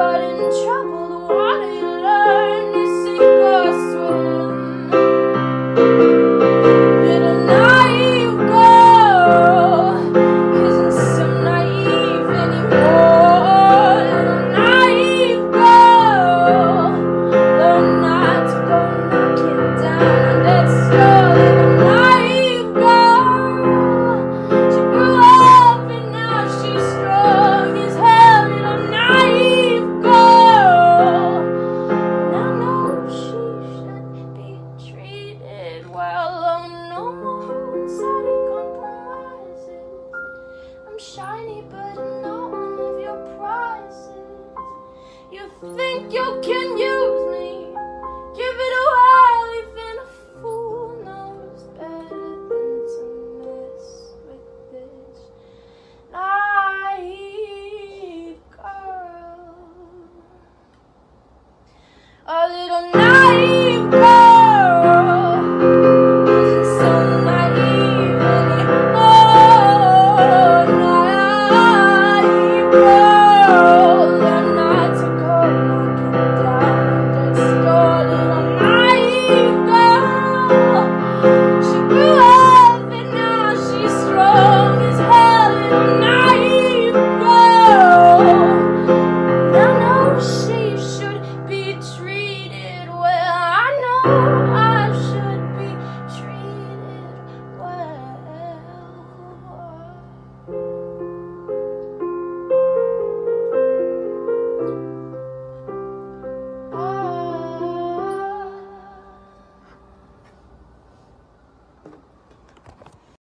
Got in trouble. think you can Oh.